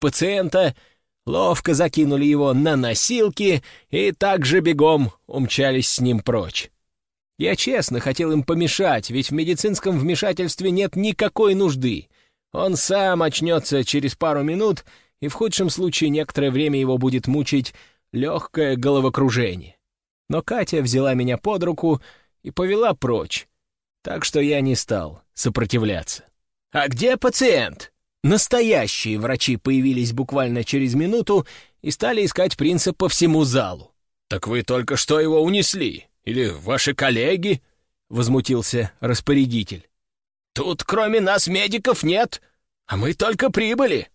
пациента, ловко закинули его на носилки и также бегом умчались с ним прочь. Я честно хотел им помешать, ведь в медицинском вмешательстве нет никакой нужды. Он сам очнется через пару минут, и в худшем случае некоторое время его будет мучить легкое головокружение. Но Катя взяла меня под руку и повела прочь, так что я не стал сопротивляться. «А где пациент?» Настоящие врачи появились буквально через минуту и стали искать принца по всему залу. «Так вы только что его унесли? Или ваши коллеги?» — возмутился распорядитель. «Тут кроме нас медиков нет, а мы только прибыли».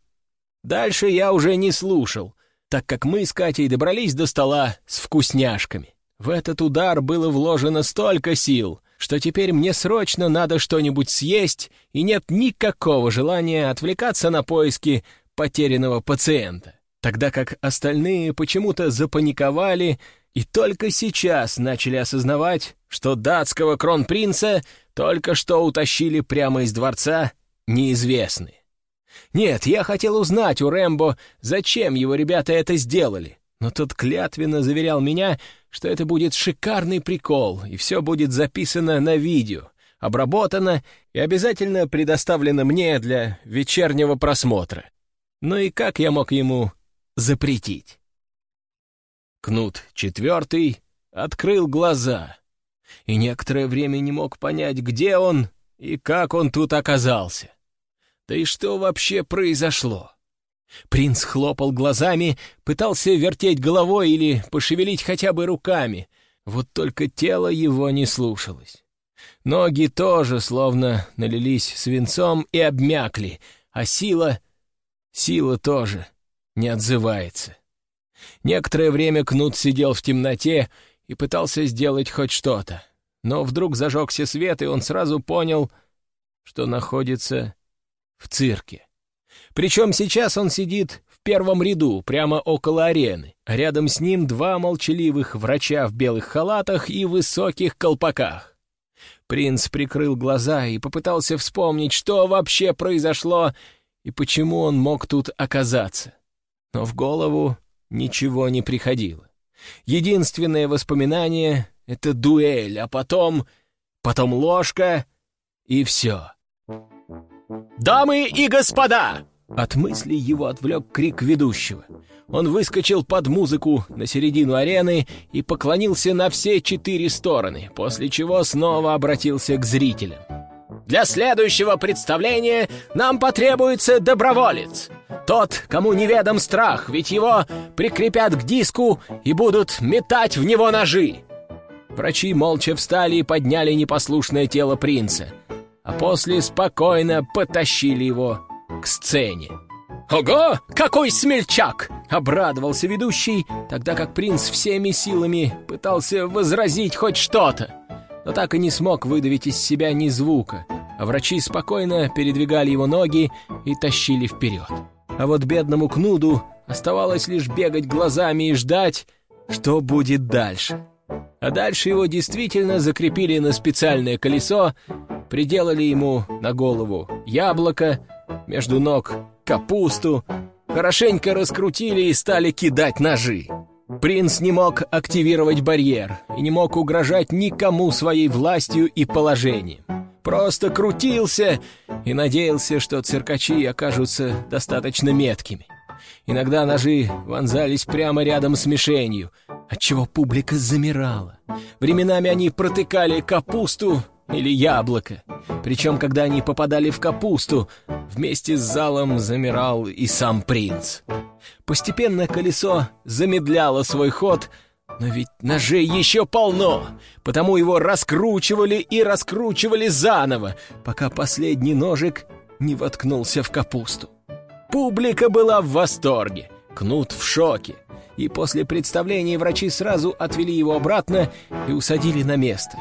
Дальше я уже не слушал, так как мы с Катей добрались до стола с вкусняшками. В этот удар было вложено столько сил, что теперь мне срочно надо что-нибудь съесть, и нет никакого желания отвлекаться на поиски потерянного пациента, тогда как остальные почему-то запаниковали и только сейчас начали осознавать, что датского кронпринца только что утащили прямо из дворца неизвестные. Нет, я хотел узнать у Рэмбо, зачем его ребята это сделали, но тот клятвенно заверял меня, что это будет шикарный прикол, и все будет записано на видео, обработано и обязательно предоставлено мне для вечернего просмотра. Ну и как я мог ему запретить? Кнут четвертый открыл глаза и некоторое время не мог понять, где он и как он тут оказался. Да и что вообще произошло? Принц хлопал глазами, пытался вертеть головой или пошевелить хотя бы руками. Вот только тело его не слушалось. Ноги тоже словно налились свинцом и обмякли, а сила... Сила тоже не отзывается. Некоторое время Кнут сидел в темноте и пытался сделать хоть что-то. Но вдруг зажегся свет, и он сразу понял, что находится в цирке. Причем сейчас он сидит в первом ряду, прямо около арены, рядом с ним два молчаливых врача в белых халатах и высоких колпаках. Принц прикрыл глаза и попытался вспомнить, что вообще произошло и почему он мог тут оказаться. Но в голову ничего не приходило. Единственное воспоминание — это дуэль, а потом... потом ложка и все. «Дамы и господа!» От мысли его отвлек крик ведущего. Он выскочил под музыку на середину арены и поклонился на все четыре стороны, после чего снова обратился к зрителям. «Для следующего представления нам потребуется доброволец. Тот, кому неведом страх, ведь его прикрепят к диску и будут метать в него ножи». Врачи молча встали и подняли непослушное тело принца, а после спокойно потащили его к сцене. «Ого, какой смельчак!» — обрадовался ведущий, тогда как принц всеми силами пытался возразить хоть что-то, но так и не смог выдавить из себя ни звука, а врачи спокойно передвигали его ноги и тащили вперед. А вот бедному Кнуду оставалось лишь бегать глазами и ждать, что будет дальше. А дальше его действительно закрепили на специальное колесо, приделали ему на голову яблоко, между ног капусту, хорошенько раскрутили и стали кидать ножи. Принц не мог активировать барьер и не мог угрожать никому своей властью и положением. Просто крутился и надеялся, что циркачи окажутся достаточно меткими. Иногда ножи вонзались прямо рядом с мишенью, отчего публика замирала. Временами они протыкали капусту или яблоко. Причем, когда они попадали в капусту, вместе с залом замирал и сам принц. Постепенно колесо замедляло свой ход, но ведь ножей еще полно, потому его раскручивали и раскручивали заново, пока последний ножик не воткнулся в капусту. Публика была в восторге, Кнут в шоке, и после представления врачи сразу отвели его обратно и усадили на место.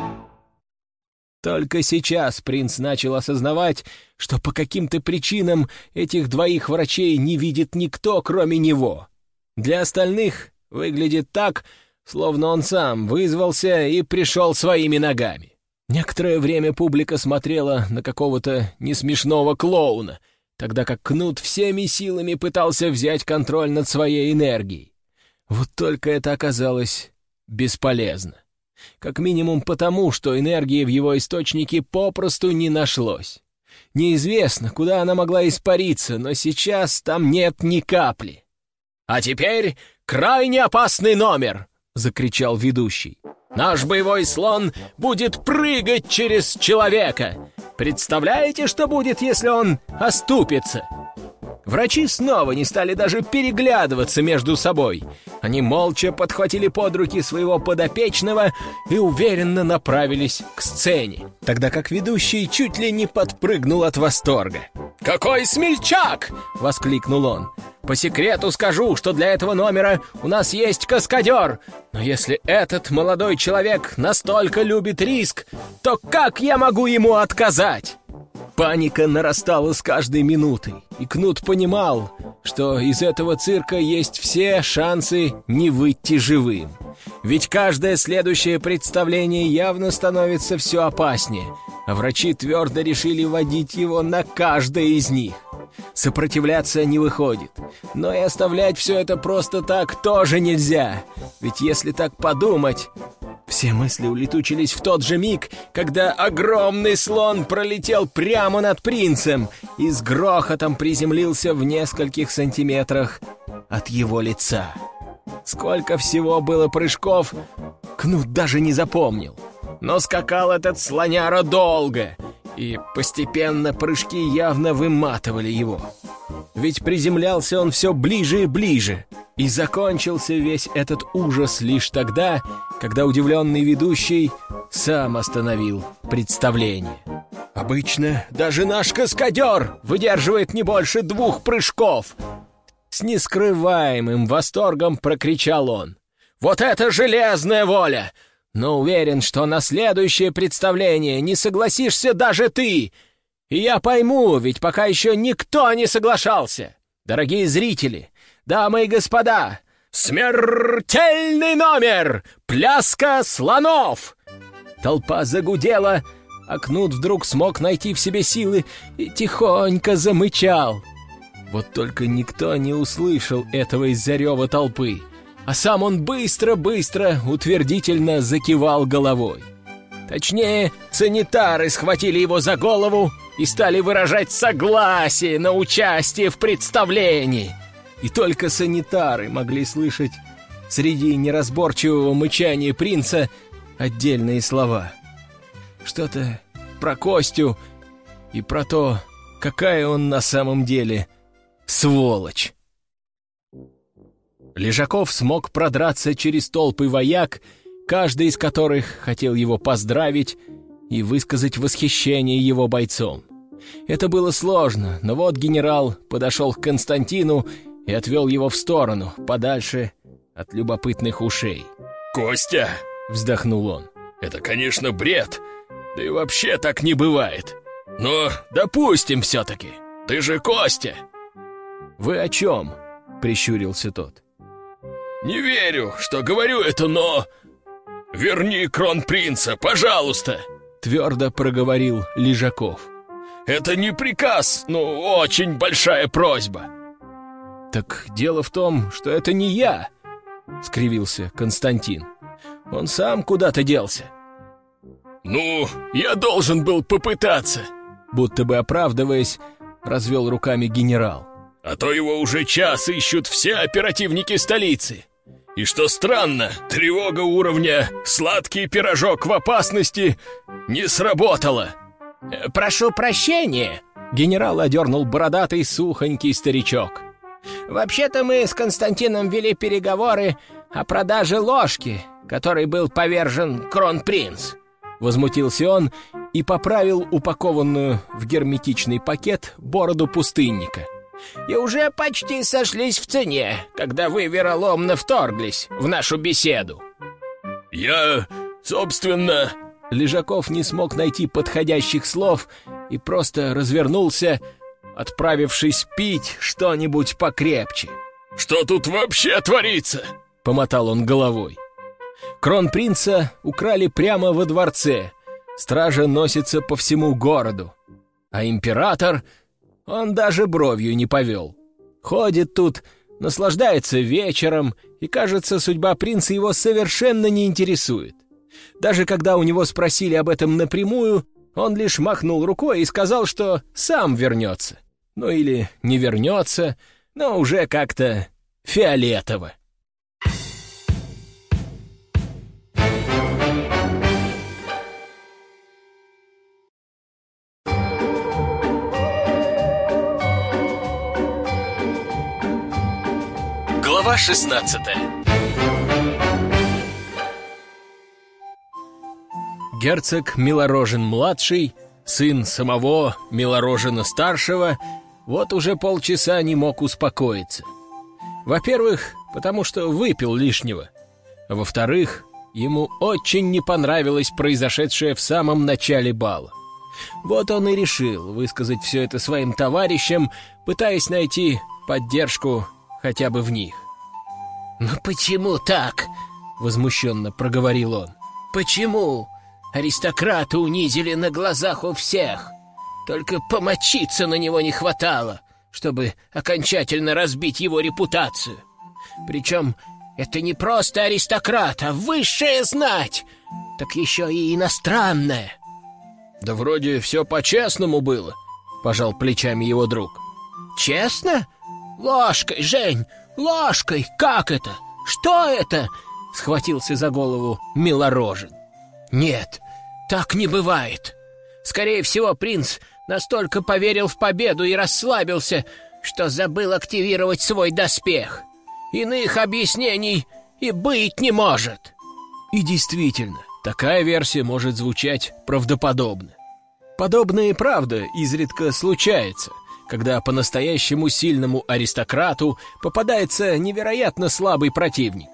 Только сейчас принц начал осознавать, что по каким-то причинам этих двоих врачей не видит никто, кроме него. Для остальных выглядит так, словно он сам вызвался и пришел своими ногами. Некоторое время публика смотрела на какого-то несмешного клоуна, тогда как Кнут всеми силами пытался взять контроль над своей энергией. Вот только это оказалось бесполезно. Как минимум потому, что энергии в его источнике попросту не нашлось. Неизвестно, куда она могла испариться, но сейчас там нет ни капли. «А теперь крайне опасный номер!» — закричал ведущий. «Наш боевой слон будет прыгать через человека! Представляете, что будет, если он оступится?» Врачи снова не стали даже переглядываться между собой. Они молча подхватили под руки своего подопечного и уверенно направились к сцене, тогда как ведущий чуть ли не подпрыгнул от восторга. «Какой смельчак!» — воскликнул он. «По секрету скажу, что для этого номера у нас есть каскадер, но если этот молодой человек настолько любит риск, то как я могу ему отказать?» Паника нарастала с каждой минутой, и Кнут понимал, что из этого цирка есть все шансы не выйти живым. Ведь каждое следующее представление явно становится все опаснее, а врачи твердо решили водить его на каждое из них. Сопротивляться не выходит, но и оставлять все это просто так тоже нельзя, ведь если так подумать, все мысли улетучились в тот же миг, когда огромный слон пролетел прямо над принцем и с грохотом приземлился в нескольких сантиметрах от его лица. Сколько всего было прыжков, Кнут даже не запомнил. Но скакал этот слоняра долго, и постепенно прыжки явно выматывали его. Ведь приземлялся он все ближе и ближе, и закончился весь этот ужас лишь тогда, когда удивленный ведущий сам остановил представление. Обычно даже наш каскадер выдерживает не больше двух прыжков. С нескрываемым восторгом прокричал он. «Вот это железная воля! Но уверен, что на следующее представление не согласишься даже ты!» И я пойму, ведь пока еще никто не соглашался. Дорогие зрители, дамы и господа, смертельный номер! Пляска слонов!» Толпа загудела, а Кнут вдруг смог найти в себе силы и тихонько замычал. Вот только никто не услышал этого из-за рева толпы, а сам он быстро-быстро утвердительно закивал головой. Точнее, санитары схватили его за голову и стали выражать согласие на участие в представлении. И только санитары могли слышать среди неразборчивого мычания принца отдельные слова. Что-то про Костю и про то, какая он на самом деле сволочь. Лежаков смог продраться через толпы вояк, каждый из которых хотел его поздравить и высказать восхищение его бойцом. Это было сложно, но вот генерал подошел к Константину и отвел его в сторону, подальше от любопытных ушей. «Костя!» — вздохнул он. «Это, конечно, бред, да и вообще так не бывает. Но допустим все-таки, ты же Костя!» «Вы о чем?» — прищурился тот. «Не верю, что говорю это, но...» «Верни кронпринца, пожалуйста!» Твердо проговорил Лежаков. «Это не приказ, но очень большая просьба!» «Так дело в том, что это не я!» Скривился Константин. «Он сам куда-то делся!» «Ну, я должен был попытаться!» Будто бы оправдываясь, развел руками генерал. «А то его уже час ищут все оперативники столицы!» И что странно, тревога уровня «сладкий пирожок в опасности» не сработала. «Прошу прощения», — генерал одернул бородатый сухонький старичок. «Вообще-то мы с Константином вели переговоры о продаже ложки, которой был повержен кронпринц». Возмутился он и поправил упакованную в герметичный пакет бороду пустынника и уже почти сошлись в цене, когда вы вероломно вторглись в нашу беседу». «Я, собственно...» Лежаков не смог найти подходящих слов и просто развернулся, отправившись пить что-нибудь покрепче. «Что тут вообще творится?» — помотал он головой. Кронпринца украли прямо во дворце. Стража носится по всему городу. А император Он даже бровью не повел. Ходит тут, наслаждается вечером, и, кажется, судьба принца его совершенно не интересует. Даже когда у него спросили об этом напрямую, он лишь махнул рукой и сказал, что сам вернется. Ну или не вернется, но уже как-то фиолетово. Глава 16 Герцог Милорожен-младший, сын самого Милорожена-старшего, вот уже полчаса не мог успокоиться. Во-первых, потому что выпил лишнего. Во-вторых, ему очень не понравилось произошедшее в самом начале бала. Вот он и решил высказать все это своим товарищам, пытаясь найти поддержку хотя бы в них. «Но почему так?» — возмущенно проговорил он. «Почему? Аристократа унизили на глазах у всех. Только помочиться на него не хватало, чтобы окончательно разбить его репутацию. Причем это не просто аристократ, а высшая знать, так еще и иностранная». «Да вроде все по-честному было», — пожал плечами его друг. «Честно? Ложкой, Жень, ложкой! Как это? Что это?» — схватился за голову Милорожен. «Нет, так не бывает. Скорее всего, принц настолько поверил в победу и расслабился, что забыл активировать свой доспех. Иных объяснений и быть не может». И действительно, такая версия может звучать правдоподобно. Подобное и правда изредка случается, когда по-настоящему сильному аристократу попадается невероятно слабый противник.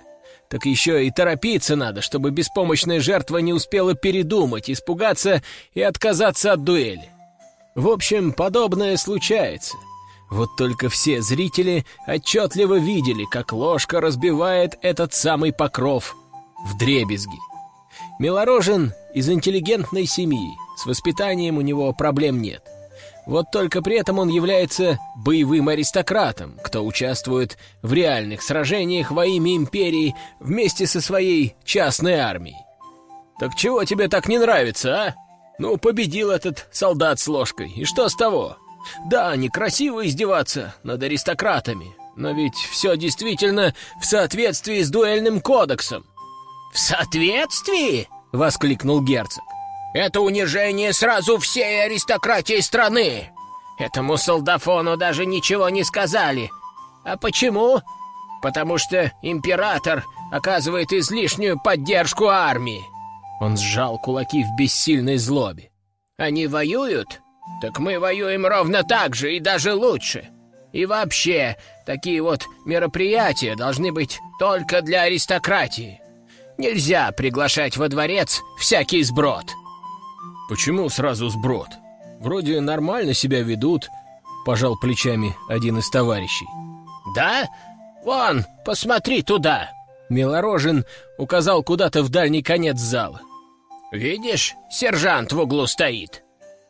Так еще и торопиться надо, чтобы беспомощная жертва не успела передумать, испугаться и отказаться от дуэли. В общем, подобное случается. Вот только все зрители отчетливо видели, как ложка разбивает этот самый покров в дребезги. Милорожен из интеллигентной семьи, с воспитанием у него проблем нет. Вот только при этом он является боевым аристократом, кто участвует в реальных сражениях во имя империи вместе со своей частной армией. «Так чего тебе так не нравится, а? Ну, победил этот солдат с ложкой, и что с того? Да, некрасиво издеваться над аристократами, но ведь все действительно в соответствии с дуэльным кодексом». «В соответствии?» — воскликнул герцог. «Это унижение сразу всей аристократии страны! Этому солдафону даже ничего не сказали. А почему? Потому что император оказывает излишнюю поддержку армии». Он сжал кулаки в бессильной злобе. «Они воюют? Так мы воюем ровно так же и даже лучше. И вообще, такие вот мероприятия должны быть только для аристократии. Нельзя приглашать во дворец всякий сброд». «Почему сразу сброд? Вроде нормально себя ведут», — пожал плечами один из товарищей. «Да? Вон, посмотри туда!» Милорожен указал куда-то в дальний конец зала. «Видишь, сержант в углу стоит».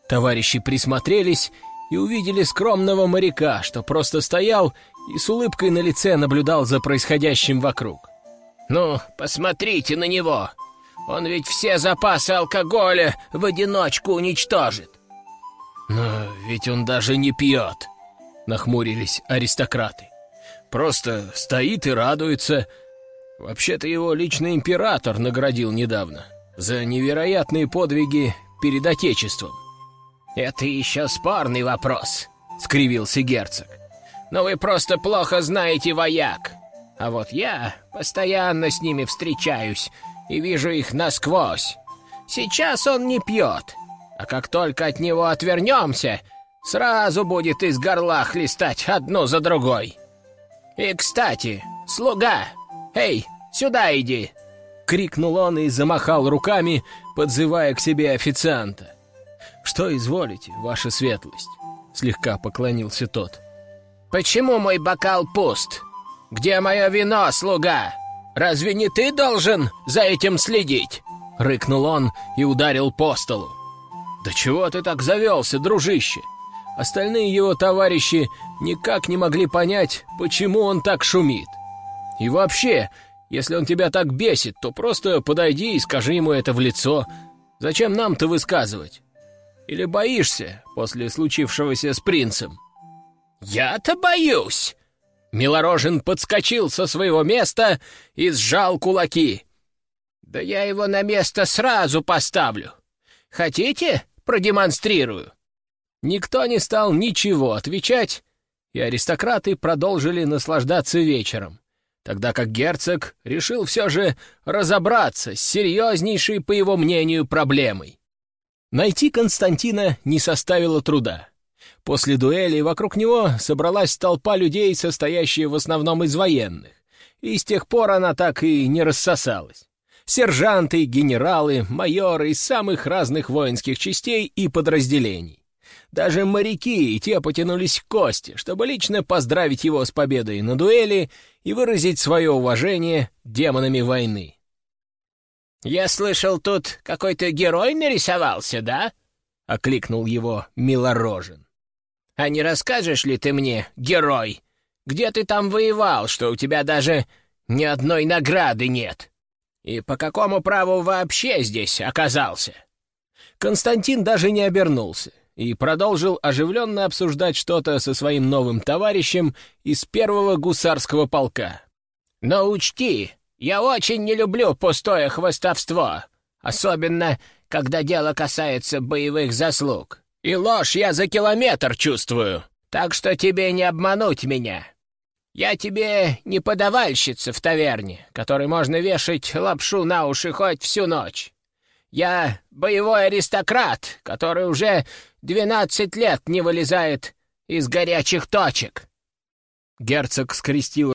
Товарищи присмотрелись и увидели скромного моряка, что просто стоял и с улыбкой на лице наблюдал за происходящим вокруг. «Ну, посмотрите на него! Он ведь все запасы алкоголя в одиночку уничтожит!» «Но ведь он даже не пьет!» — нахмурились аристократы. «Просто стоит и радуется. Вообще-то его личный император наградил недавно за невероятные подвиги перед Отечеством». «Это еще спорный вопрос», — скривился герцог. «Но вы просто плохо знаете вояк. А вот я постоянно с ними встречаюсь и вижу их насквозь. Сейчас он не пьет, а как только от него отвернемся, сразу будет из горла хлестать одну за другой. И, кстати, слуга, эй, сюда иди!» Крикнул он и замахал руками, подзывая к себе официанта. «Что изволите, ваша светлость?» Слегка поклонился тот. «Почему мой бокал пуст?» «Где мое вино, слуга? Разве не ты должен за этим следить?» Рыкнул он и ударил по столу. «Да чего ты так завелся, дружище? Остальные его товарищи никак не могли понять, почему он так шумит. И вообще, если он тебя так бесит, то просто подойди и скажи ему это в лицо. Зачем нам-то высказывать? Или боишься после случившегося с принцем?» «Я-то боюсь!» Милорожин подскочил со своего места и сжал кулаки. «Да я его на место сразу поставлю. Хотите, продемонстрирую?» Никто не стал ничего отвечать, и аристократы продолжили наслаждаться вечером, тогда как герцог решил все же разобраться с серьезнейшей, по его мнению, проблемой. Найти Константина не составило труда. После дуэли вокруг него собралась толпа людей, состоящая в основном из военных, и с тех пор она так и не рассосалась. Сержанты, генералы, майоры из самых разных воинских частей и подразделений. Даже моряки и те потянулись к Косте, чтобы лично поздравить его с победой на дуэли и выразить свое уважение демонами войны. «Я слышал, тут какой-то герой нарисовался, да?» — окликнул его Милорожен. «А не расскажешь ли ты мне, герой, где ты там воевал, что у тебя даже ни одной награды нет? И по какому праву вообще здесь оказался?» Константин даже не обернулся и продолжил оживленно обсуждать что-то со своим новым товарищем из первого гусарского полка. «Но учти, я очень не люблю пустое хвостовство, особенно когда дело касается боевых заслуг. И ложь я за километр чувствую, так что тебе не обмануть меня. Я тебе не подавальщица в таверне, которой можно вешать лапшу на уши хоть всю ночь. Я боевой аристократ, который уже двенадцать лет не вылезает из горячих точек». Герцог скрестил